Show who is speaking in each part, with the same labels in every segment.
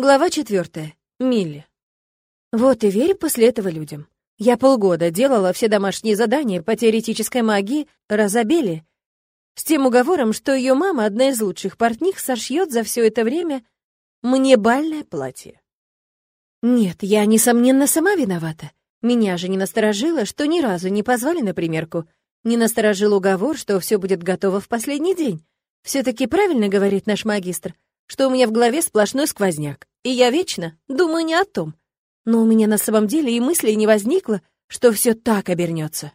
Speaker 1: Глава четвертая. Милли. Вот и верь после этого людям. Я полгода делала все домашние задания по теоретической магии Розабели, с тем уговором, что ее мама, одна из лучших портних, сошьет за все это время мне бальное платье. Нет, я, несомненно, сама виновата. Меня же не насторожило, что ни разу не позвали на примерку, не насторожил уговор, что все будет готово в последний день. все таки правильно говорит наш магистр — что у меня в голове сплошной сквозняк, и я вечно думаю не о том. Но у меня на самом деле и мысли не возникло, что все так обернется.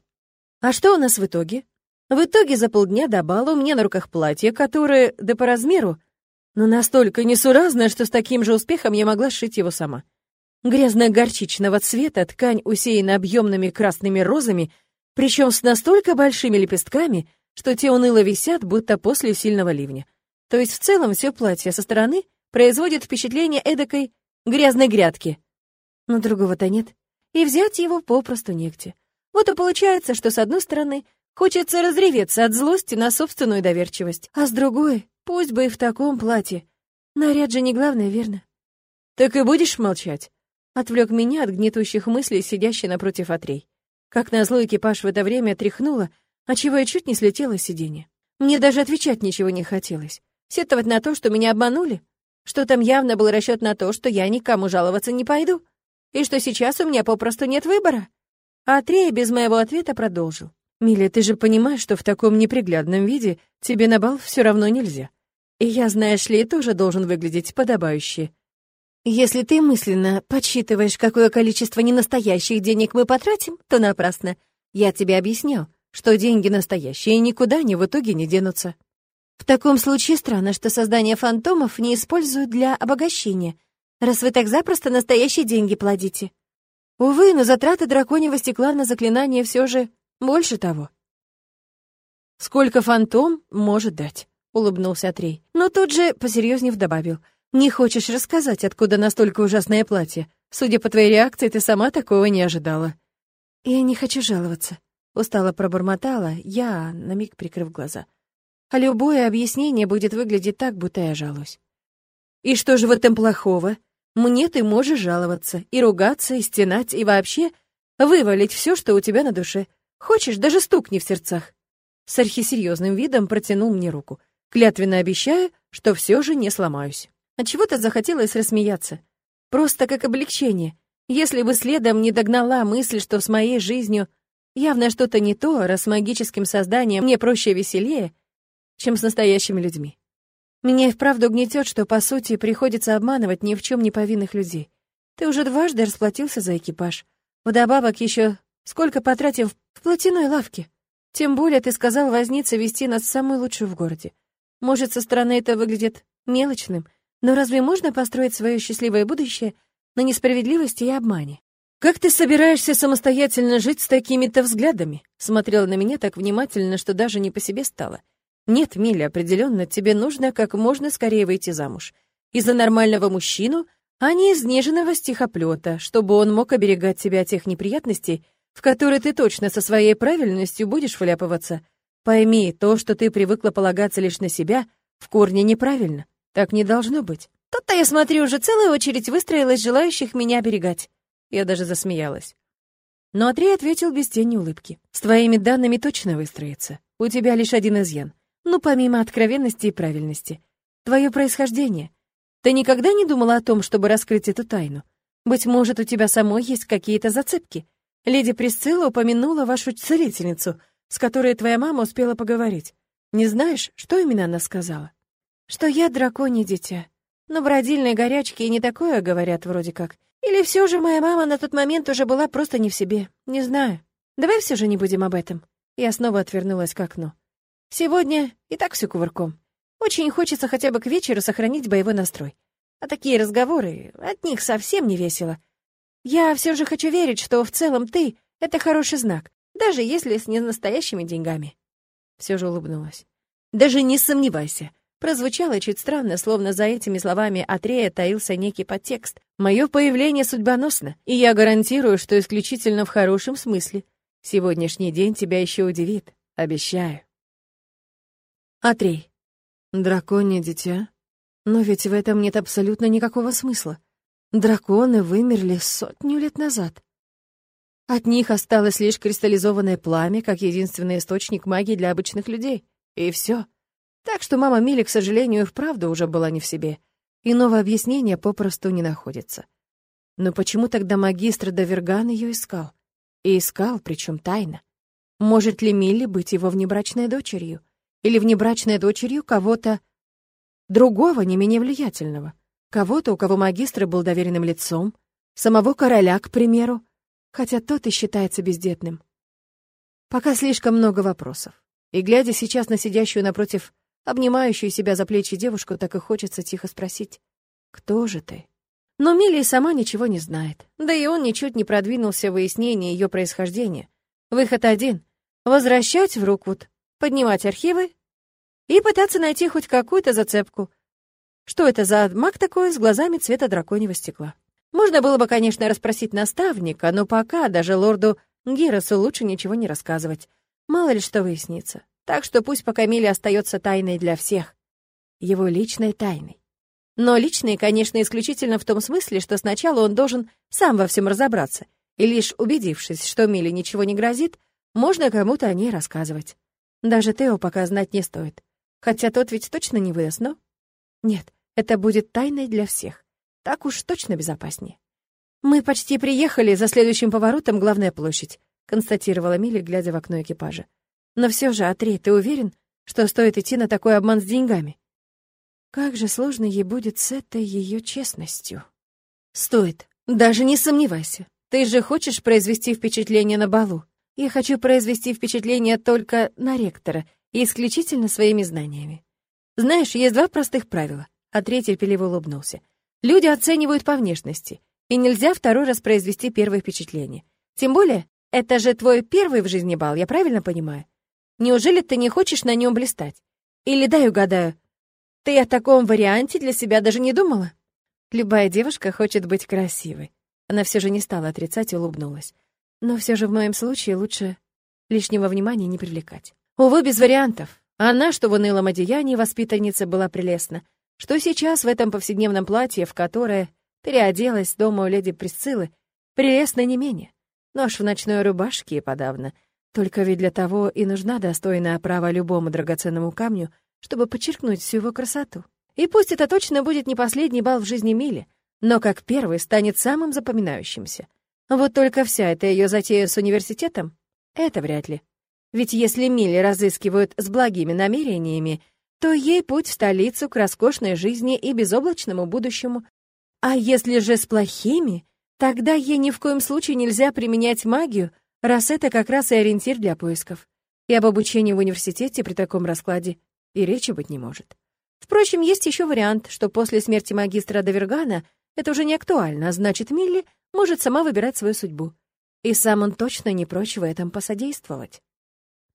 Speaker 1: А что у нас в итоге? В итоге за полдня до бала у меня на руках платье, которое, да по размеру, но настолько несуразное, что с таким же успехом я могла сшить его сама. Грязно-горчичного цвета ткань усеяна объемными красными розами, причем с настолько большими лепестками, что те уныло висят, будто после сильного ливня. То есть в целом все платье со стороны производит впечатление эдакой грязной грядки. Но другого-то нет. И взять его попросту негде. Вот и получается, что с одной стороны хочется разреветься от злости на собственную доверчивость, а с другой, пусть бы и в таком платье. Наряд же не главное, верно? Так и будешь молчать? Отвлек меня от гнетущих мыслей, сидящий напротив Атрей. Как назло экипаж в это время тряхнуло, отчего я чуть не слетела с сиденья. Мне даже отвечать ничего не хотелось. Сетовать на то, что меня обманули? Что там явно был расчет на то, что я никому жаловаться не пойду? И что сейчас у меня попросту нет выбора? А Трея без моего ответа продолжил. «Миля, ты же понимаешь, что в таком неприглядном виде тебе на бал все равно нельзя. И я, знаешь ли, тоже должен выглядеть подобающе. Если ты мысленно подсчитываешь, какое количество ненастоящих денег мы потратим, то напрасно. Я тебе объяснял, что деньги настоящие никуда ни в итоге не денутся. В таком случае странно, что создание фантомов не используют для обогащения, раз вы так запросто настоящие деньги плодите. Увы, но затраты драконьего стекла на заклинание все же больше того. «Сколько фантом может дать?» — улыбнулся Атрей. Но тут же, посерьезнее добавил. «Не хочешь рассказать, откуда настолько ужасное платье? Судя по твоей реакции, ты сама такого не ожидала». «Я не хочу жаловаться», — устало пробормотала я, на миг прикрыв глаза а любое объяснение будет выглядеть так, будто я жалуюсь. И что же в этом плохого? Мне ты можешь жаловаться, и ругаться, и стенать, и вообще вывалить все, что у тебя на душе. Хочешь, даже стукни в сердцах. С архисерьезным видом протянул мне руку. Клятвенно обещаю, что все же не сломаюсь. От чего то захотелось рассмеяться. Просто как облегчение. Если бы следом не догнала мысль, что с моей жизнью явно что-то не то, раз магическим созданием мне проще и веселее, чем с настоящими людьми. Меня и вправду гнетет, что, по сути, приходится обманывать ни в чем не повинных людей. Ты уже дважды расплатился за экипаж. Вдобавок еще сколько потратил в платяной лавке. Тем более ты сказал вознице вести нас самую лучшую в городе. Может, со стороны это выглядит мелочным, но разве можно построить свое счастливое будущее на несправедливости и обмане? «Как ты собираешься самостоятельно жить с такими-то взглядами?» Смотрела на меня так внимательно, что даже не по себе стало. Нет, Миля, определенно тебе нужно как можно скорее выйти замуж. И за нормального мужчину, а не из нежного стихоплета, чтобы он мог оберегать тебя от тех неприятностей, в которые ты точно со своей правильностью будешь вляпываться. Пойми, то, что ты привыкла полагаться лишь на себя, в корне неправильно. Так не должно быть. Тут-то, я смотрю, уже целая очередь выстроилась желающих меня оберегать. Я даже засмеялась. Но Андрей ответил без тени улыбки. «С твоими данными точно выстроится. У тебя лишь один изъян. Ну, помимо откровенности и правильности. Твое происхождение. Ты никогда не думала о том, чтобы раскрыть эту тайну? Быть может, у тебя самой есть какие-то зацепки? Леди Присцилла упомянула вашу целительницу, с которой твоя мама успела поговорить. Не знаешь, что именно она сказала? Что я драконье дитя. Но в родильной горячке и не такое говорят вроде как. Или все же моя мама на тот момент уже была просто не в себе. Не знаю. Давай все же не будем об этом. Я снова отвернулась к окну. Сегодня и так все кувырком. Очень хочется хотя бы к вечеру сохранить боевой настрой. А такие разговоры, от них совсем не весело. Я все же хочу верить, что в целом ты — это хороший знак, даже если с ненастоящими деньгами. Все же улыбнулась. Даже не сомневайся. Прозвучало чуть странно, словно за этими словами Атрея таился некий подтекст. Мое появление судьбоносно, и я гарантирую, что исключительно в хорошем смысле. Сегодняшний день тебя еще удивит, обещаю. Атрей. Драконье дитя? Но ведь в этом нет абсолютно никакого смысла. Драконы вымерли сотню лет назад. От них осталось лишь кристаллизованное пламя, как единственный источник магии для обычных людей. И все. Так что мама Мили, к сожалению, и вправду уже была не в себе. Иного объяснения попросту не находится. Но почему тогда магистр Даверган ее искал? И искал, причем тайно. Может ли Милли быть его внебрачной дочерью? Или внебрачной дочерью кого-то другого, не менее влиятельного? Кого-то, у кого магистр был доверенным лицом? Самого короля, к примеру? хотя тот и считается бездетным. Пока слишком много вопросов. И глядя сейчас на сидящую напротив, обнимающую себя за плечи девушку, так и хочется тихо спросить, «Кто же ты?» Но Милли сама ничего не знает, да и он ничуть не продвинулся в выяснении ее происхождения. Выход один — возвращать в Руквуд, поднимать архивы и пытаться найти хоть какую-то зацепку. Что это за маг такой с глазами цвета драконьего стекла? Можно было бы, конечно, расспросить наставника, но пока даже лорду Гиросу лучше ничего не рассказывать. Мало ли что выяснится. Так что пусть пока Милли остается тайной для всех. Его личной тайной. Но личной, конечно, исключительно в том смысле, что сначала он должен сам во всем разобраться, и лишь убедившись, что Милли ничего не грозит, можно кому-то о ней рассказывать. Даже Тео пока знать не стоит. Хотя тот ведь точно не выдаст, но... Нет, это будет тайной для всех. Так уж точно безопаснее. «Мы почти приехали, за следующим поворотом главная площадь», констатировала Милли, глядя в окно экипажа. «Но все же, Атри, ты уверен, что стоит идти на такой обман с деньгами?» Как же сложно ей будет с этой ее честностью. «Стоит. Даже не сомневайся. Ты же хочешь произвести впечатление на балу. Я хочу произвести впечатление только на ректора и исключительно своими знаниями. Знаешь, есть два простых правила». А третий терпеливо улыбнулся — Люди оценивают по внешности, и нельзя второй раз произвести первое впечатление. Тем более, это же твой первый в жизни бал, я правильно понимаю? Неужели ты не хочешь на нем блистать? Или, дай угадаю, ты о таком варианте для себя даже не думала? Любая девушка хочет быть красивой. Она все же не стала отрицать и улыбнулась. Но все же в моем случае лучше лишнего внимания не привлекать. Увы, без вариантов. Она, что в унылом одеянии воспитанница, была прелестна, что сейчас в этом повседневном платье, в которое переоделась дома у леди Присциллы, прелестно не менее. Нож в ночной рубашке и подавно. Только ведь для того и нужна достойная оправа любому драгоценному камню, чтобы подчеркнуть всю его красоту. И пусть это точно будет не последний бал в жизни Мили, но как первый станет самым запоминающимся. Вот только вся эта ее затея с университетом — это вряд ли. Ведь если Милли разыскивают с благими намерениями то ей путь в столицу к роскошной жизни и безоблачному будущему. А если же с плохими, тогда ей ни в коем случае нельзя применять магию, раз это как раз и ориентир для поисков. И об обучении в университете при таком раскладе и речи быть не может. Впрочем, есть еще вариант, что после смерти магистра Давергана это уже не актуально, а значит, Милли может сама выбирать свою судьбу. И сам он точно не прочь в этом посодействовать.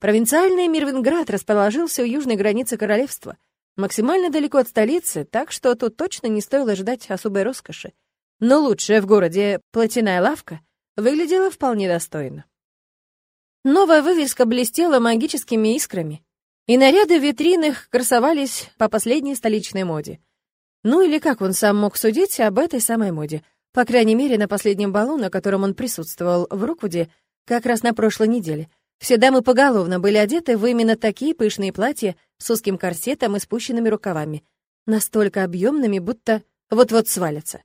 Speaker 1: Провинциальный Мирвинград расположился у южной границы королевства, максимально далеко от столицы, так что тут точно не стоило ждать особой роскоши. Но лучшая в городе платяная лавка выглядела вполне достойно. Новая вывеска блестела магическими искрами, и наряды в витринах красовались по последней столичной моде. Ну или как он сам мог судить об этой самой моде? По крайней мере, на последнем балу, на котором он присутствовал в Руквуде, как раз на прошлой неделе — все дамы поголовно были одеты в именно такие пышные платья с узким корсетом и спущенными рукавами, настолько объемными, будто вот-вот свалятся.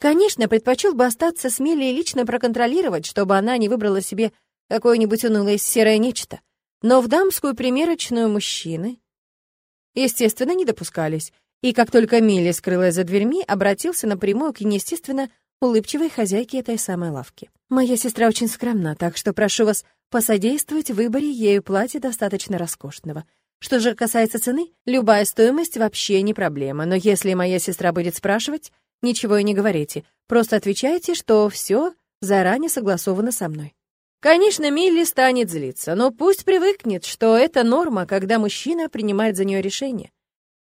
Speaker 1: Конечно, предпочел бы остаться с Милей и лично проконтролировать, чтобы она не выбрала себе какое-нибудь унылое серое нечто. Но в дамскую примерочную мужчины, естественно, не допускались. И как только Милли скрылась за дверьми, обратился напрямую к неестественно улыбчивой хозяйке этой самой лавки. «Моя сестра очень скромна, так что прошу вас посодействовать в выборе ею платья достаточно роскошного. Что же касается цены, любая стоимость вообще не проблема, но если моя сестра будет спрашивать, ничего и не говорите, просто отвечайте, что все заранее согласовано со мной. Конечно, Милли станет злиться, но пусть привыкнет, что это норма, когда мужчина принимает за нее решение.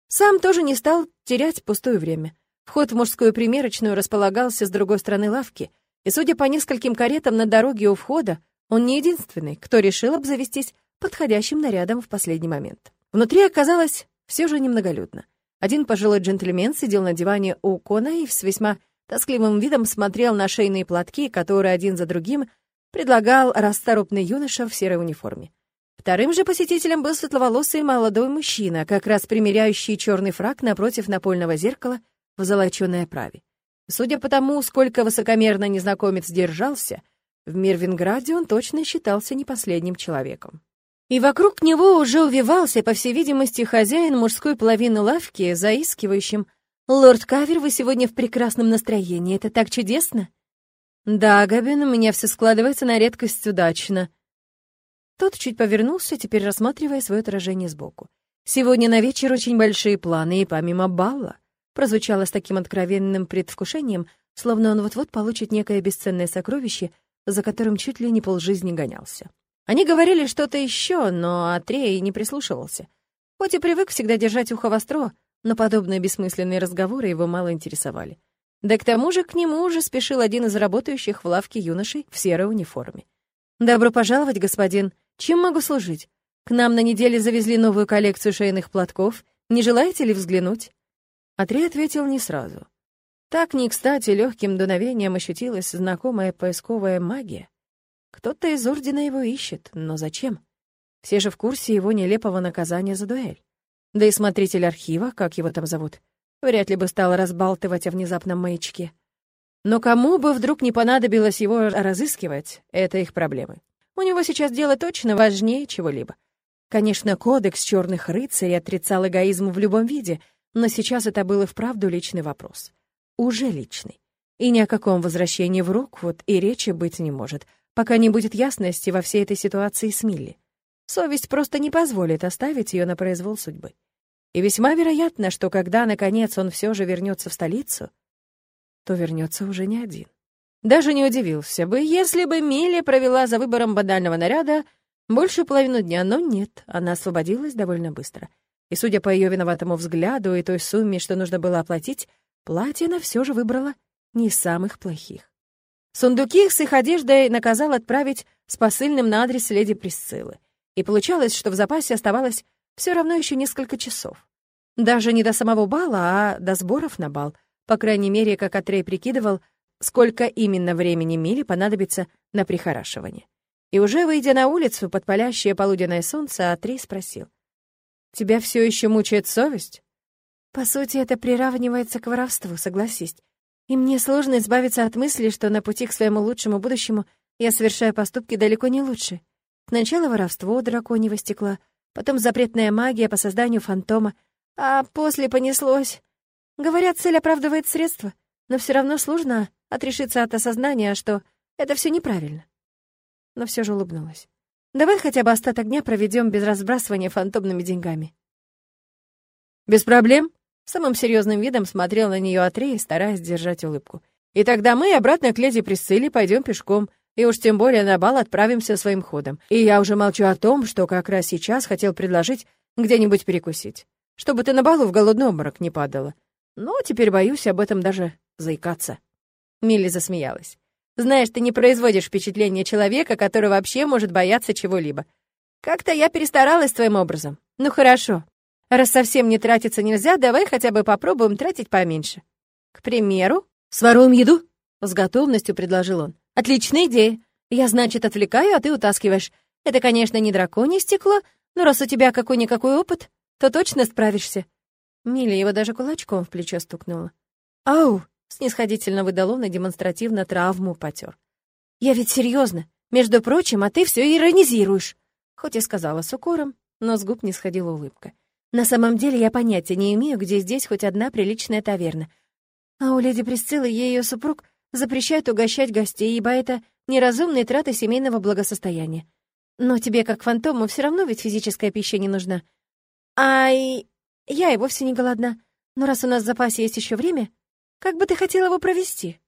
Speaker 1: Сам тоже не стал терять пустое время. Вход в мужскую примерочную располагался с другой стороны лавки, и, судя по нескольким каретам на дороге у входа, он не единственный, кто решил обзавестись подходящим нарядом в последний момент. Внутри оказалось все же немноголюдно. Один пожилой джентльмен сидел на диване у кона и с весьма тоскливым видом смотрел на шейные платки, которые один за другим предлагал расторопный юноша в серой униформе. Вторым же посетителем был светловолосый молодой мужчина, как раз примеряющий черный фраг напротив напольного зеркала в золоченой оправе. Судя по тому, сколько высокомерно незнакомец держался, в Мирвинграде он точно считался не последним человеком. И вокруг него уже увивался, по всей видимости, хозяин мужской половины лавки, заискивающим. «Лорд Кавер, вы сегодня в прекрасном настроении, это так чудесно!» «Да, Габин, у меня все складывается на редкость удачно». Тот чуть повернулся, теперь рассматривая свое отражение сбоку. «Сегодня на вечер очень большие планы, и помимо балла...» прозвучало с таким откровенным предвкушением, словно он вот-вот получит некое бесценное сокровище, за которым чуть ли не полжизни гонялся. Они говорили что-то еще, но Атрей не прислушивался. Хоть и привык всегда держать ухо востро, но подобные бессмысленные разговоры его мало интересовали. Да к тому же к нему уже спешил один из работающих в лавке юношей в серой униформе. «Добро пожаловать, господин. Чем могу служить? К нам на неделе завезли новую коллекцию шейных платков. Не желаете ли взглянуть?» Атрей ответил не сразу. Так не кстати легким дуновением ощутилась знакомая поисковая магия. Кто-то из Ордена его ищет, но зачем? Все же в курсе его нелепого наказания за дуэль. Да и смотритель архива, как его там зовут, вряд ли бы стал разбалтывать о внезапном маячке. Но кому бы вдруг не понадобилось его разыскивать, это их проблемы. У него сейчас дело точно важнее чего-либо. Конечно, кодекс черных рыцарей отрицал эгоизм в любом виде — но сейчас это был и вправду личный вопрос. Уже личный. И ни о каком возвращении в Роквуд и речи быть не может, пока не будет ясности во всей этой ситуации с Милли. Совесть просто не позволит оставить ее на произвол судьбы. И весьма вероятно, что когда, наконец, он все же вернется в столицу, то вернется уже не один. Даже не удивился бы, если бы Милли провела за выбором банального наряда большую половину дня, но нет, она освободилась довольно быстро — и, судя по ее виноватому взгляду и той сумме, что нужно было оплатить, платье она все же выбрала не самых плохих. Сундуки с их одеждой наказал отправить с посыльным на адрес леди Присциллы. И получалось, что в запасе оставалось все равно еще несколько часов. Даже не до самого бала, а до сборов на бал. По крайней мере, как Атрей прикидывал, сколько именно времени Миле понадобится на прихорашивание. И уже выйдя на улицу под палящее полуденное солнце, Атрей спросил. Тебя все еще мучает совесть? По сути, это приравнивается к воровству, согласись. И мне сложно избавиться от мысли, что на пути к своему лучшему будущему я совершаю поступки далеко не лучше. Сначала воровство драконьего стекла, потом запретная магия по созданию фантома, а после понеслось. Говорят, цель оправдывает средства, но все равно сложно отрешиться от осознания, что это все неправильно. Но все же улыбнулась. Давай хотя бы остаток дня проведем без разбрасывания фантомными деньгами. Без проблем. Самым серьезным видом смотрел на нее Атрей, стараясь держать улыбку. И тогда мы обратно к леди Присцилле пойдем пешком, и уж тем более на бал отправимся своим ходом. И я уже молчу о том, что как раз сейчас хотел предложить где-нибудь перекусить, чтобы ты на балу в голодный обморок не падала. Но теперь боюсь об этом даже заикаться. Милли засмеялась. Знаешь, ты не производишь впечатление человека, который вообще может бояться чего-либо. Как-то я перестаралась твоим образом. Ну хорошо. Раз совсем не тратиться нельзя, давай хотя бы попробуем тратить поменьше. К примеру, своруем еду? С готовностью предложил он. Отличная идея. Я, значит, отвлекаю, а ты утаскиваешь. Это, конечно, не драконье стекло, но раз у тебя какой-никакой опыт, то точно справишься. Миля его даже кулачком в плечо стукнула. «Ау!» Снисходительно выдал он и демонстративно травму потер. «Я ведь серьезно. Между прочим, а ты все иронизируешь». Хоть и сказала с укором, но с губ не сходила улыбка. «На самом деле я понятия не имею, где здесь хоть одна приличная таверна. А у леди Присциллы и ее супруг запрещают угощать гостей, ибо это неразумные траты семейного благосостояния. Но тебе, как фантому, все равно ведь физическая пища не нужна. А и... я и вовсе не голодна. Но раз у нас в запасе есть еще время, как бы ты хотел его провести?»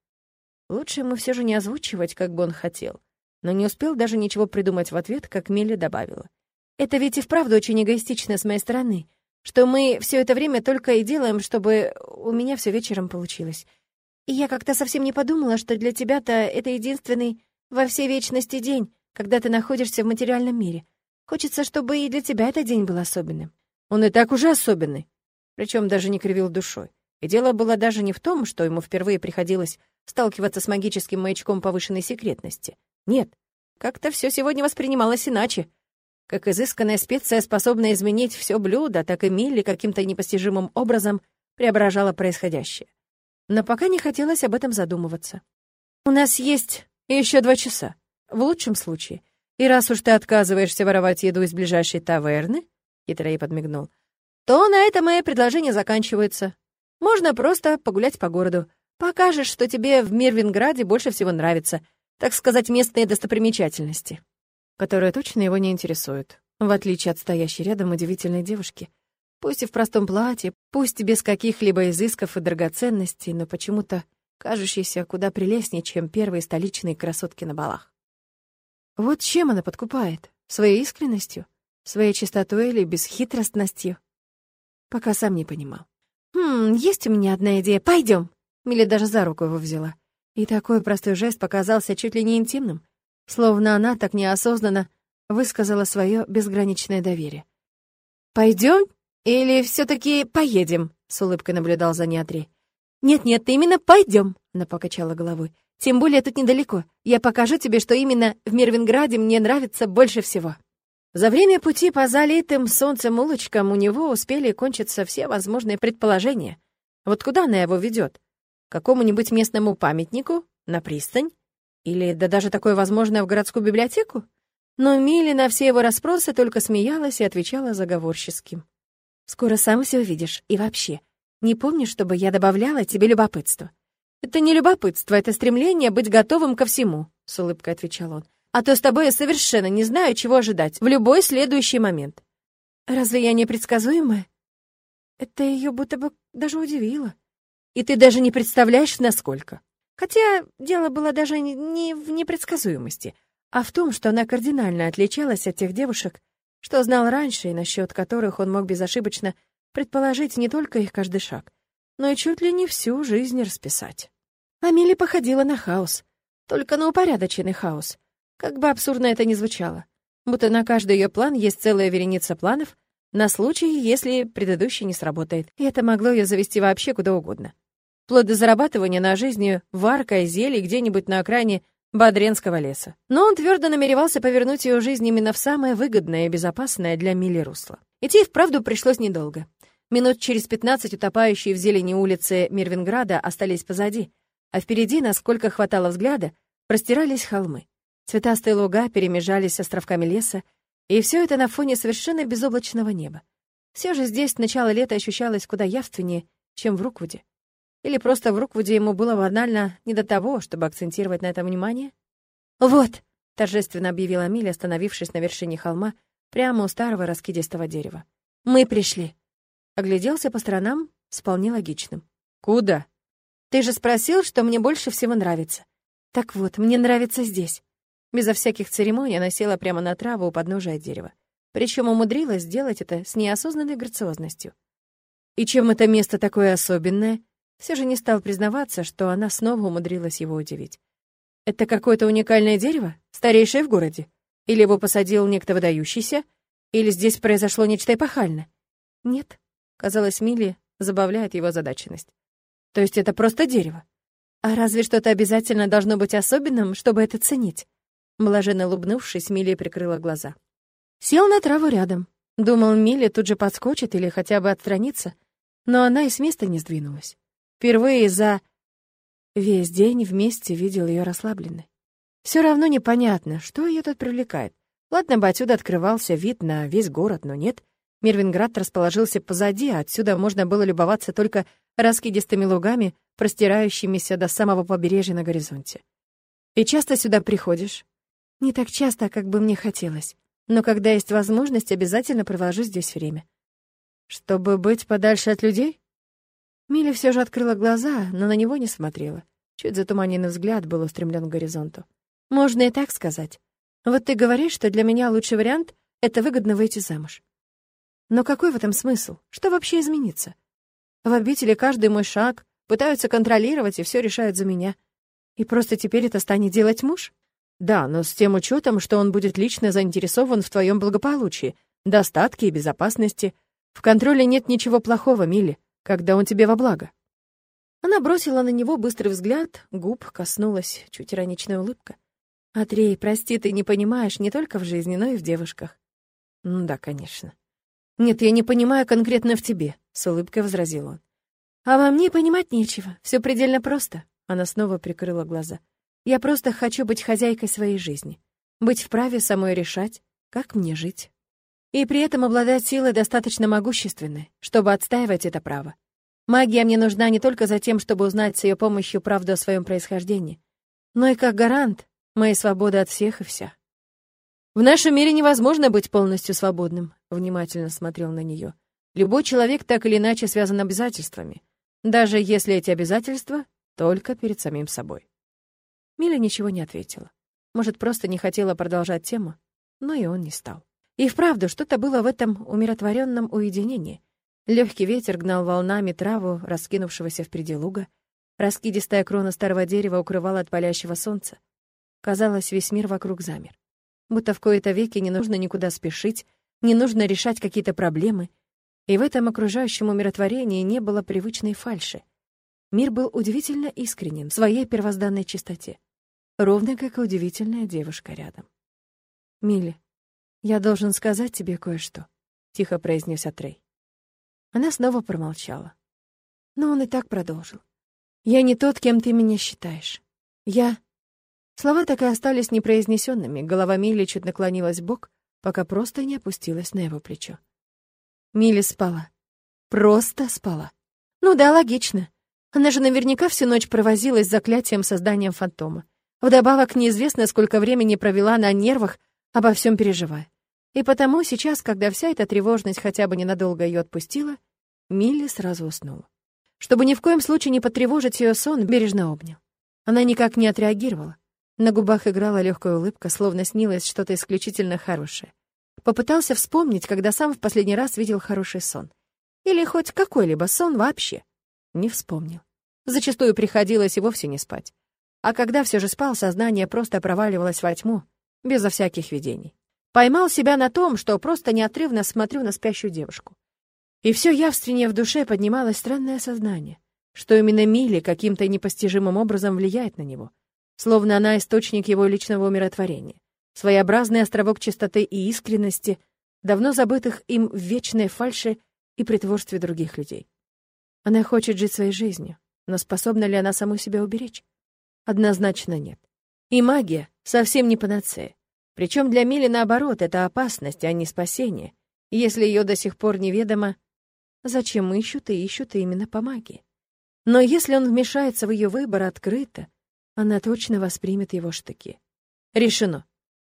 Speaker 1: Лучше ему все же не озвучивать, как бы он хотел. Но не успел даже ничего придумать в ответ, как Милли добавила. «Это ведь и вправду очень эгоистично с моей стороны, что мы все это время только и делаем, чтобы у меня все вечером получилось. И я как-то совсем не подумала, что для тебя-то это единственный во всей вечности день, когда ты находишься в материальном мире. Хочется, чтобы и для тебя этот день был особенным. Он и так уже особенный. причем даже не кривил душой. И дело было даже не в том, что ему впервые приходилось сталкиваться с магическим маячком повышенной секретности. Нет, как-то все сегодня воспринималось иначе. Как изысканная специя, способная изменить все блюдо, так и Милли каким-то непостижимым образом преображала происходящее. Но пока не хотелось об этом задумываться. «У нас есть еще два часа, в лучшем случае. И раз уж ты отказываешься воровать еду из ближайшей таверны, хитрый подмигнул, то на этом мои предложения заканчиваются. Можно просто погулять по городу. Покажешь, что тебе в Мирвинграде больше всего нравится, так сказать, местные достопримечательности, которые точно его не интересуют, в отличие от стоящей рядом удивительной девушки. Пусть и в простом платье, пусть без каких-либо изысков и драгоценностей, но почему-то кажущейся куда прелестнее, чем первые столичные красотки на балах. Вот чем она подкупает? Своей искренностью? Своей чистотой или бесхитростностью? Пока сам не понимал. «Хм, есть у меня одна идея. Пойдем. Миля даже за руку его взяла. И такой простой жест показался чуть ли не интимным, словно она так неосознанно высказала свое безграничное доверие. Пойдем или все таки поедем?» — с улыбкой наблюдал за Неатри. «Нет-нет, именно пойдем», — она покачала головой. Тем более тут недалеко. Я покажу тебе, что именно в Мирвинграде мне нравится больше всего». За время пути по залитым солнцем улочкам у него успели кончиться все возможные предположения. Вот куда она его ведет? К какому-нибудь местному памятнику? На пристань? Или да даже такое возможно в городскую библиотеку? Но Милли на все его расспросы только смеялась и отвечала заговорческим. «Скоро сам все увидишь. И вообще, не помнишь, чтобы я добавляла тебе любопытство? «Это не любопытство, это стремление быть готовым ко всему», — с улыбкой отвечал он. «А то с тобой я совершенно не знаю, чего ожидать в любой следующий момент». «Разве я непредсказуемая?» Это ее будто бы даже удивило. «И ты даже не представляешь, насколько». Хотя дело было даже не в непредсказуемости, а в том, что она кардинально отличалась от тех девушек, что знал раньше и насчет которых он мог безошибочно предположить не только их каждый шаг, но и чуть ли не всю жизнь расписать. Амели походила на хаос, только на упорядоченный хаос. Как бы абсурдно это ни звучало. Будто на каждый ее план есть целая вереница планов на случай, если предыдущий не сработает. И это могло ее завести вообще куда угодно. Вплоть зарабатывания на жизни варкой зелий где-нибудь на окраине Бадренского леса. Но он твердо намеревался повернуть ее жизнь именно в самое выгодное и безопасное для Мили русло. Идти вправду пришлось недолго. Минут через пятнадцать утопающие в зелени улицы Мирвинграда остались позади, а впереди, насколько хватало взгляда, простирались холмы. Цветастые луга перемежались с островками леса, и все это на фоне совершенно безоблачного неба. Все же здесь начало лета ощущалось куда явственнее, чем в Руквуде. Или просто в Руквуде ему было банально не до того, чтобы акцентировать на этом внимание? «Вот!» — торжественно объявила Миля, остановившись на вершине холма, прямо у старого раскидистого дерева. «Мы пришли!» Огляделся по сторонам с вполне логичным. «Куда?» «Ты же спросил, что мне больше всего нравится». «Так вот, мне нравится здесь». Безо всяких церемоний она села прямо на траву у подножия дерева. Причем умудрилась сделать это с неосознанной грациозностью. И чем это место такое особенное? Все же не стал признаваться, что она снова умудрилась его удивить. Это какое-то уникальное дерево? Старейшее в городе? Или его посадил некто выдающийся? Или здесь произошло нечто эпохальное? Нет, Казалось, Милли забавляет его задаченность. То есть это просто дерево? А разве что-то обязательно должно быть особенным, чтобы это ценить? Блаженно улыбнувшись, Милли прикрыла глаза. Сел на траву рядом. Думал, Милли тут же подскочит или хотя бы отстранится, но она и с места не сдвинулась. Впервые за весь день вместе видел ее расслабленной. Все равно непонятно, что ее тут привлекает. Ладно бы отсюда открывался вид на весь город, но нет. Мирвинград расположился позади, а отсюда можно было любоваться только раскидистыми лугами, простирающимися до самого побережья на горизонте. «И часто сюда приходишь?» «Не так часто, как бы мне хотелось. Но когда есть возможность, обязательно провожу здесь время». «Чтобы быть подальше от людей?» Миля все же открыла глаза, но на него не смотрела. Чуть затуманенный взгляд был устремлен к горизонту. «Можно и так сказать. Вот ты говоришь, что для меня лучший вариант — это выгодно выйти замуж. Но какой в этом смысл? Что вообще изменится? В обители каждый мой шаг пытаются контролировать и все решают за меня. И просто теперь это станет делать муж? Да, но с тем учетом, что он будет лично заинтересован в твоем благополучии, достатке и безопасности. В контроле нет ничего плохого, Милли, когда он тебе во благо. Она бросила на него быстрый взгляд, губ коснулась чуть ироничная улыбка. «Атрей, прости, ты не понимаешь не только в жизни, но и в девушках». «Ну да, конечно». «Нет, я не понимаю конкретно в тебе», — с улыбкой возразил он. «А во мне понимать нечего, все предельно просто». Она снова прикрыла глаза. «Я просто хочу быть хозяйкой своей жизни, быть вправе самой решать, как мне жить. И при этом обладать силой достаточно могущественной, чтобы отстаивать это право. Магия мне нужна не только за тем, чтобы узнать с ее помощью правду о своем происхождении, но и как гарант моей свободы от всех и вся. В нашем мире невозможно быть полностью свободным, внимательно смотрел на нее. Любой человек так или иначе связан обязательствами, даже если эти обязательства только перед самим собой. Миля ничего не ответила. Может, просто не хотела продолжать тему, но и он не стал. И вправду, что-то было в этом умиротворенном уединении, Легкий ветер гнал волнами траву, раскинувшегося впереди луга. Раскидистая крона старого дерева укрывала от палящего солнца. Казалось, весь мир вокруг замер. Будто в кои-то веки не нужно никуда спешить, не нужно решать какие-то проблемы. И в этом окружающем умиротворении не было привычной фальши. Мир был удивительно искренен в своей первозданной чистоте. Ровно как и удивительная девушка рядом. «Милли, я должен сказать тебе кое-что», — тихо произнес Атрей. Она снова промолчала. Но он и так продолжил. «Я не тот, кем ты меня считаешь. Я...» Слова так и остались непроизнесенными. Голова Милли чуть наклонилась в бок, пока просто не опустилась на его плечо. Милли спала. Просто спала. Ну да, логично. Она же наверняка всю ночь провозилась с заклятием созданием фантома. Вдобавок неизвестно, сколько времени провела на нервах, обо всем переживая. И потому сейчас, когда вся эта тревожность хотя бы ненадолго ее отпустила, Милли сразу уснула. Чтобы ни в коем случае не потревожить ее сон, бережно обнял. Она никак не отреагировала. На губах играла легкая улыбка, словно снилось что-то исключительно хорошее. Попытался вспомнить, когда сам в последний раз видел хороший сон. Или хоть какой-либо сон вообще. Не вспомнил. Зачастую приходилось и вовсе не спать. А когда все же спал, сознание просто проваливалось во тьму, безо всяких видений. Поймал себя на том, что просто неотрывно смотрю на спящую девушку. И все явственнее в душе поднималось странное сознание, что именно Милли каким-то непостижимым образом влияет на него, словно она источник его личного умиротворения, своеобразный островок чистоты и искренности, давно забытых им в вечной фальше и притворстве других людей. Она хочет жить своей жизнью, но способна ли она саму себя уберечь? Однозначно нет. И магия совсем не панацея. Причем для Мили, наоборот, это опасность, а не спасение. Если ее до сих пор неведомо, зачем ищут и ищут именно по магии. Но если он вмешается в ее выбор открыто, она точно воспримет его штыки. Решено.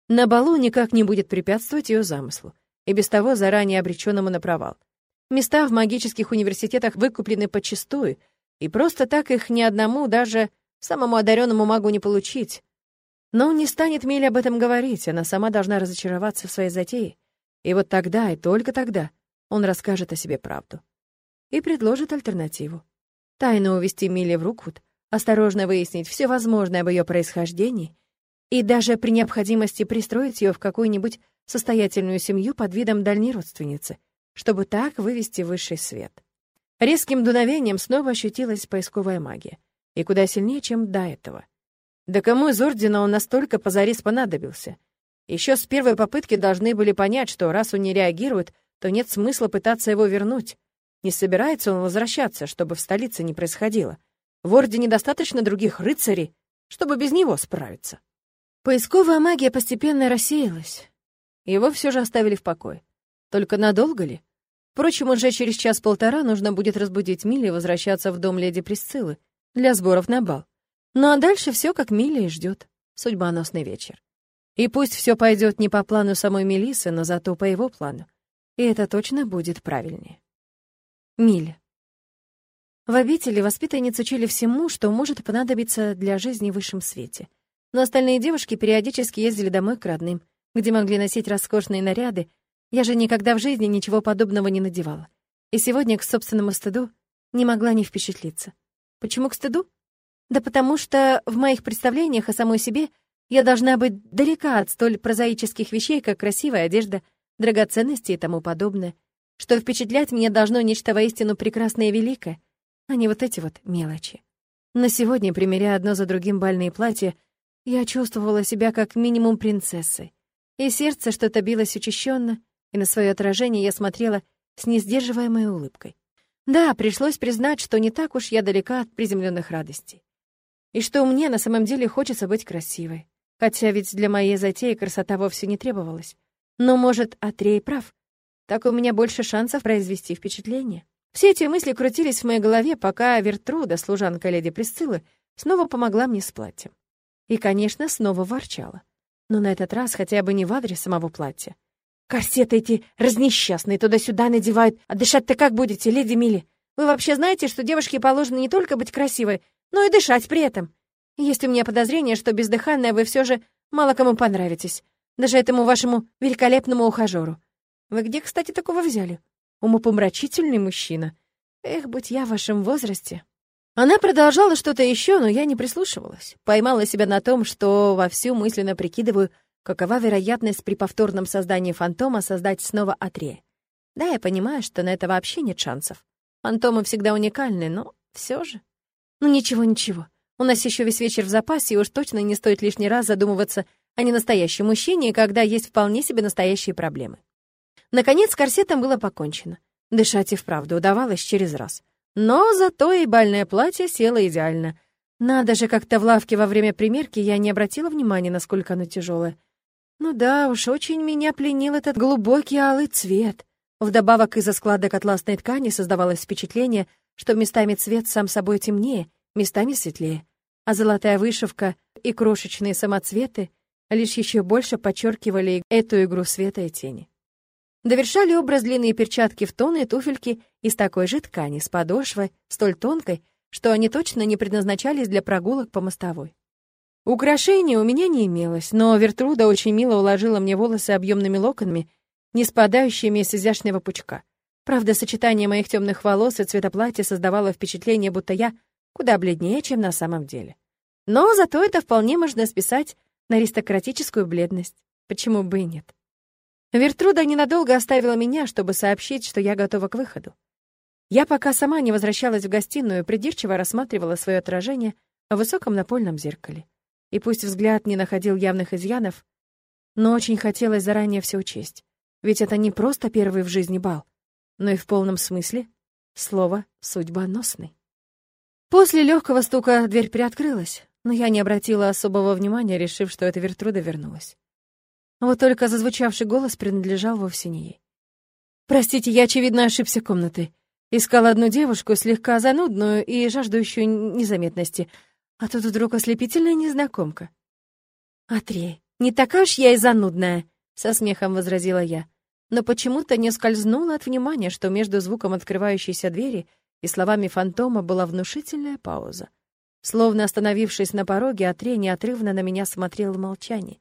Speaker 1: На балу никак не будет препятствовать ее замыслу, и без того заранее обреченному на провал. Места в магических университетах выкуплены подчистую, и просто так их ни одному, даже самому одаренному магу не получить. Но он не станет Миле об этом говорить, она сама должна разочароваться в своей затее. И вот тогда, и только тогда, он расскажет о себе правду. И предложит альтернативу. Тайно увести Миле в Руквуд, осторожно выяснить все возможное об ее происхождении и даже при необходимости пристроить ее в какую-нибудь состоятельную семью под видом дальней родственницы, чтобы так вывести высший свет. Резким дуновением снова ощутилась поисковая магия, и куда сильнее, чем до этого — да кому из Ордена он настолько позарез понадобился? Еще с первой попытки должны были понять, что раз он не реагирует, то нет смысла пытаться его вернуть. Не собирается он возвращаться, чтобы в столице не происходило. В Ордене достаточно других рыцарей, чтобы без него справиться. Поисковая магия постепенно рассеялась. Его все же оставили в покое. Только надолго ли? Впрочем, уже через час-полтора нужно будет разбудить Милли и возвращаться в дом леди Присциллы для сборов на бал. Ну а дальше все как Милли ждет. Судьбоносный вечер. И пусть все пойдет не по плану самой Мелисы, но зато по его плану. И это точно будет правильнее. Миля. В обители воспитанниц учили всему, что может понадобиться для жизни в высшем свете. Но остальные девушки периодически ездили домой к родным, где могли носить роскошные наряды. Я же никогда в жизни ничего подобного не надевала. И сегодня, к собственному стыду, не могла не впечатлиться. Почему к стыду? Да потому что в моих представлениях о самой себе я должна быть далека от столь прозаических вещей, как красивая одежда, драгоценности и тому подобное. что впечатлять меня должно нечто воистину прекрасное и великое, а не вот эти вот мелочи. На сегодня, примеряя одно за другим бальные платья, я чувствовала себя как минимум принцессой, и сердце что-то билось учащенно, и на свое отражение я смотрела с несдерживаемой улыбкой. Да, пришлось признать, что не так уж я далека от приземленных радостей. И что мне на самом деле хочется быть красивой. Хотя ведь для моей затеи красота вовсе не требовалась. Но, может, Атрей прав. Так у меня больше шансов произвести впечатление. Все эти мысли крутились в моей голове, пока Вертруда, служанка леди Присциллы, снова помогла мне с платьем. И, конечно, снова ворчала. Но на этот раз хотя бы не в адрес самого платья. «Корсеты эти разнесчастные туда-сюда надевают, а дышать-то как будете, леди Милли? Вы вообще знаете, что девушке положено не только быть красивой, но и дышать при этом? Есть у меня подозрение, что бездыханная вы все же мало кому понравитесь, даже этому вашему великолепному ухажеру. Вы где, кстати, такого взяли? Умопомрачительный мужчина. Эх, будь я в вашем возрасте. Она продолжала что-то еще, но я не прислушивалась. Поймала себя на том, что вовсю мысленно прикидываю, какова вероятность при повторном создании фантома создать снова Атрея. Да, я понимаю, что на это вообще нет шансов. Фантомы всегда уникальны, но все же. Ну ничего, ничего. У нас еще весь вечер в запасе, и уж точно не стоит лишний раз задумываться о ненастоящем мужчине, когда есть вполне себе настоящие проблемы. Наконец, с корсетом было покончено. Дышать и вправду удавалось через раз. Но зато и бальное платье село идеально. Надо же, как-то в лавке во время примерки я не обратила внимания, насколько оно тяжелое. Ну да, уж очень меня пленил этот глубокий алый цвет. Вдобавок из-за складок атласной ткани создавалось впечатление, что местами цвет сам собой темнее, местами светлее, а золотая вышивка и крошечные самоцветы лишь еще больше подчеркивали эту игру света и тени. Довершали образ длинные перчатки в тон и туфельки из такой же ткани, с подошвой, столь тонкой, что они точно не предназначались для прогулок по мостовой. Украшений у меня не имелось, но Вертруда очень мило уложила мне волосы объемными локонами, не спадающими с изящного пучка. Правда, сочетание моих темных волос и цвета платья создавало впечатление, будто я куда бледнее, чем на самом деле. Но зато это вполне можно списать на аристократическую бледность. Почему бы и нет? Вертруда ненадолго оставила меня, чтобы сообщить, что я готова к выходу. Я пока сама не возвращалась в гостиную, придирчиво рассматривала свое отражение в высоком напольном зеркале. И пусть взгляд не находил явных изъянов, но очень хотелось заранее все учесть. Ведь это не просто первый в жизни бал, но и в полном смысле слово «судьбоносный». После легкого стука дверь приоткрылась, но я не обратила особого внимания, решив, что это Вертруда вернулась. Вот только зазвучавший голос принадлежал вовсе не ей. «Простите, я, очевидно, ошибся комнатой. Искал одну девушку, слегка занудную и жаждущую незаметности, а тут вдруг ослепительная незнакомка». «Атрей, не такая уж я и занудная», — со смехом возразила я. Но почему-то не скользнуло от внимания, что между звуком открывающейся двери и словами фантома была внушительная пауза. Словно остановившись на пороге, Атрей неотрывно на меня смотрел в молчании.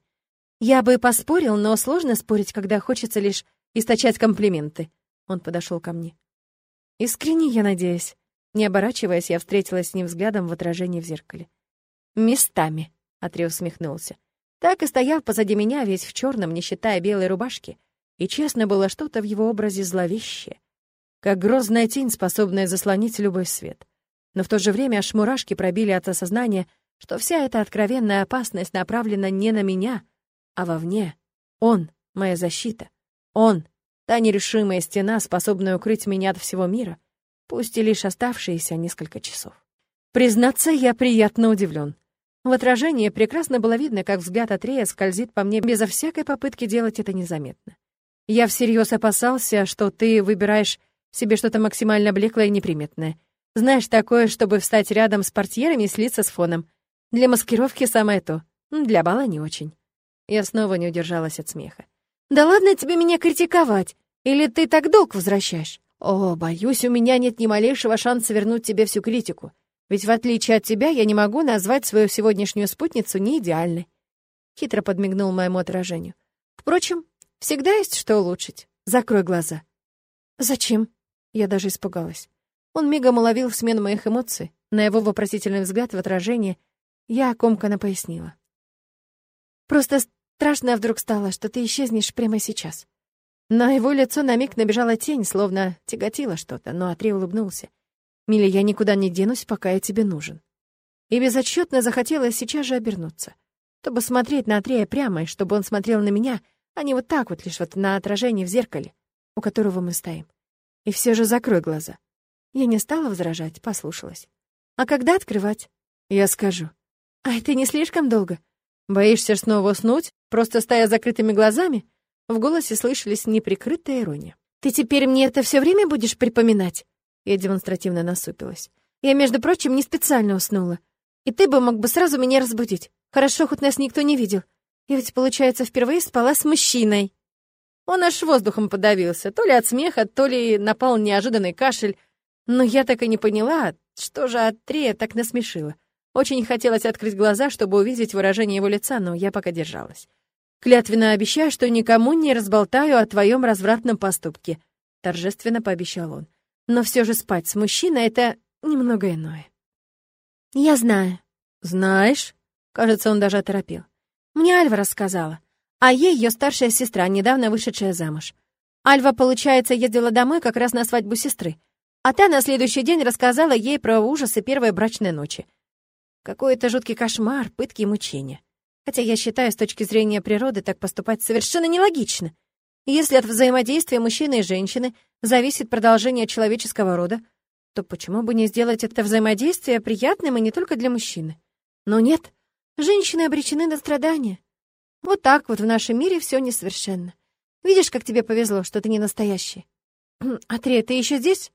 Speaker 1: «Я бы поспорил, но сложно спорить, когда хочется лишь источать комплименты». Он подошел ко мне. «Искренне, я надеюсь». Не оборачиваясь, я встретилась с ним взглядом в отражении в зеркале. «Местами», — Атрей усмехнулся. Так и стоял позади меня, весь в черном, не считая белой рубашки. И честно было что-то в его образе зловещее, как грозная тень, способная заслонить любой свет. Но в то же время аж мурашки пробили от осознания, что вся эта откровенная опасность направлена не на меня, а вовне. Он — моя защита. Он — та нерешимая стена, способная укрыть меня от всего мира, пусть и лишь оставшиеся несколько часов. Признаться, я приятно удивлен. В отражении прекрасно было видно, как взгляд Атрея скользит по мне безо всякой попытки делать это незаметно. Я всерьез опасался, что ты выбираешь себе что-то максимально блеклое и неприметное. Знаешь, такое, чтобы встать рядом с портьерами и слиться с фоном. Для маскировки самое то, для бала не очень. Я снова не удержалась от смеха. «Да ладно тебе меня критиковать! Или ты так долг возвращаешь? О, боюсь, у меня нет ни малейшего шанса вернуть тебе всю критику. Ведь в отличие от тебя я не могу назвать свою сегодняшнюю спутницу не идеальной». Хитро подмигнул моему отражению. «Впрочем, всегда есть что улучшить. Закрой глаза». «Зачем?» Я даже испугалась. Он мигом уловил смену моих эмоций. На его вопросительный взгляд в отражении я комканно пояснила. «Просто Страшно вдруг стало, что ты исчезнешь прямо сейчас. На его лицо на миг набежала тень, словно тяготило что-то, но Атрей улыбнулся. «Миля, я никуда не денусь, пока я тебе нужен». И безотчетно захотелось сейчас же обернуться, чтобы смотреть на Атрея прямо, и чтобы он смотрел на меня, а не вот так вот лишь вот на отражение в зеркале, у которого мы стоим. И все же закрой глаза. Я не стала возражать, послушалась. «А когда открывать?» «Я скажу». «А это не слишком долго?» «Боишься снова уснуть, просто стоя закрытыми глазами?» В голосе слышались неприкрытая ирония. «Ты теперь мне это все время будешь припоминать?» Я демонстративно насупилась. «Я, между прочим, не специально уснула. И ты бы мог бы сразу меня разбудить. Хорошо, хоть нас никто не видел. Я ведь, получается, впервые спала с мужчиной». Он аж воздухом подавился, то ли от смеха, то ли напал неожиданный кашель. Но я так и не поняла, что же от Трея так насмешило. Очень хотелось открыть глаза, чтобы увидеть выражение его лица, но я пока держалась. Клятвенно обещаю, что никому не разболтаю о твоем развратном поступке», — торжественно пообещал он. «Но все же спать с мужчиной — это немного иное». «Я знаю». «Знаешь?» Кажется, он даже оторопел. «Мне Альва рассказала. А ей ее старшая сестра, недавно вышедшая замуж. Альва, получается, ездила домой как раз на свадьбу сестры. А та на следующий день рассказала ей про ужасы первой брачной ночи. Какой-то жуткий кошмар, пытки и мучения. Хотя я считаю, с точки зрения природы так поступать совершенно нелогично. Если от взаимодействия мужчины и женщины зависит продолжение человеческого рода, то почему бы не сделать это взаимодействие приятным и не только для мужчины? Но нет, женщины обречены на страдания. Вот так вот в нашем мире все несовершенно. Видишь, как тебе повезло, что ты не настоящий. Атрия, ты еще здесь?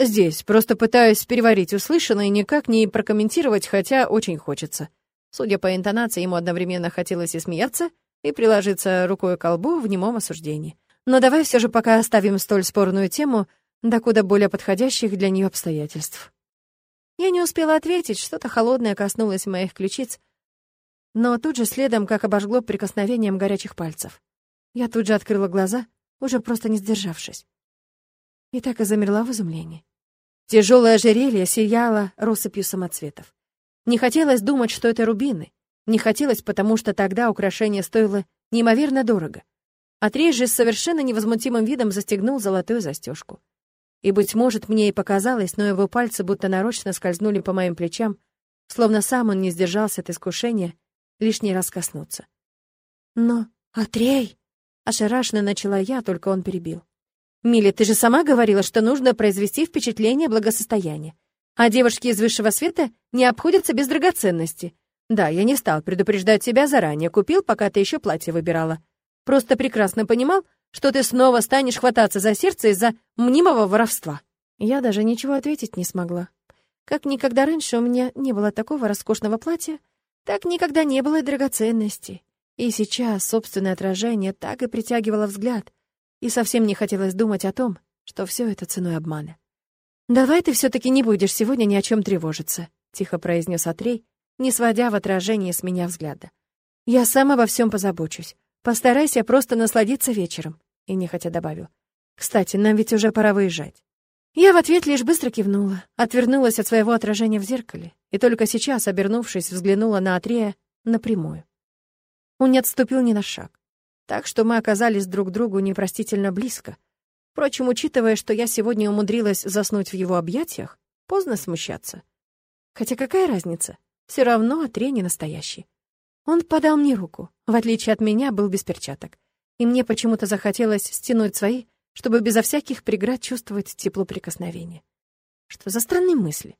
Speaker 1: Здесь, просто пытаюсь переварить услышанное и никак не прокомментировать, хотя очень хочется. Судя по интонации, ему одновременно хотелось и смеяться, и приложиться рукой к колбу в немом осуждении. Но давай все же пока оставим столь спорную тему до куда более подходящих для нее обстоятельств. Я не успела ответить, что-то холодное коснулось моих ключиц, но тут же следом, как обожгло прикосновением горячих пальцев. Я тут же открыла глаза, уже просто не сдержавшись. И так и замерла в изумлении. Тяжелое ожерелье сияло россыпью самоцветов. Не хотелось думать, что это рубины. Не хотелось, потому что тогда украшение стоило неимоверно дорого. Атрей же с совершенно невозмутимым видом застегнул золотую застежку. И, быть может, мне и показалось, но его пальцы будто нарочно скользнули по моим плечам, словно сам он не сдержался от искушения лишний раз коснуться. «Но, Атрей!» — ошарашенно начала я, только он перебил. «Милли, ты же сама говорила, что нужно произвести впечатление благосостояния. А девушки из высшего света не обходятся без драгоценности. Да, я не стал предупреждать тебя заранее, купил, пока ты еще платье выбирала. Просто прекрасно понимал, что ты снова станешь хвататься за сердце из-за мнимого воровства. Я даже ничего ответить не смогла. Как никогда раньше у меня не было такого роскошного платья, так никогда не было и драгоценностей. И сейчас собственное отражение так и притягивало взгляд, и совсем не хотелось думать о том, что все это ценой обмана. «Давай ты все-таки не будешь сегодня ни о чем тревожиться», — тихо произнес Атрей, не сводя в отражении с меня взгляда. «Я сам обо всем позабочусь. Постарайся просто насладиться вечером», — и нехотя добавил. «Кстати, нам ведь уже пора выезжать». Я в ответ лишь быстро кивнула, отвернулась от своего отражения в зеркале и только сейчас, обернувшись, взглянула на Атрея напрямую. Он не отступил ни на шаг, так что мы оказались друг другу непростительно близко — Впрочем, учитывая, что я сегодня умудрилась заснуть в его объятиях, поздно смущаться. Хотя какая разница? Все равно Атрей не настоящий. Он подал мне руку, в отличие от меня, был без перчаток. И мне почему-то захотелось стянуть свои, чтобы безо всяких преград чувствовать тепло прикосновения. Что за странные мысли?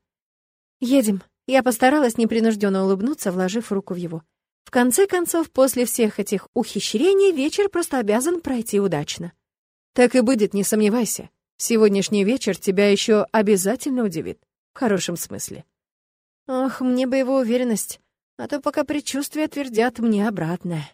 Speaker 1: «Едем». Я постаралась непринужденно улыбнуться, вложив руку в его. В конце концов, после всех этих ухищрений вечер просто обязан пройти удачно. Так и будет, не сомневайся. Сегодняшний вечер тебя еще обязательно удивит. В хорошем смысле. Ох, мне бы его уверенность, а то пока предчувствия твердят мне обратное.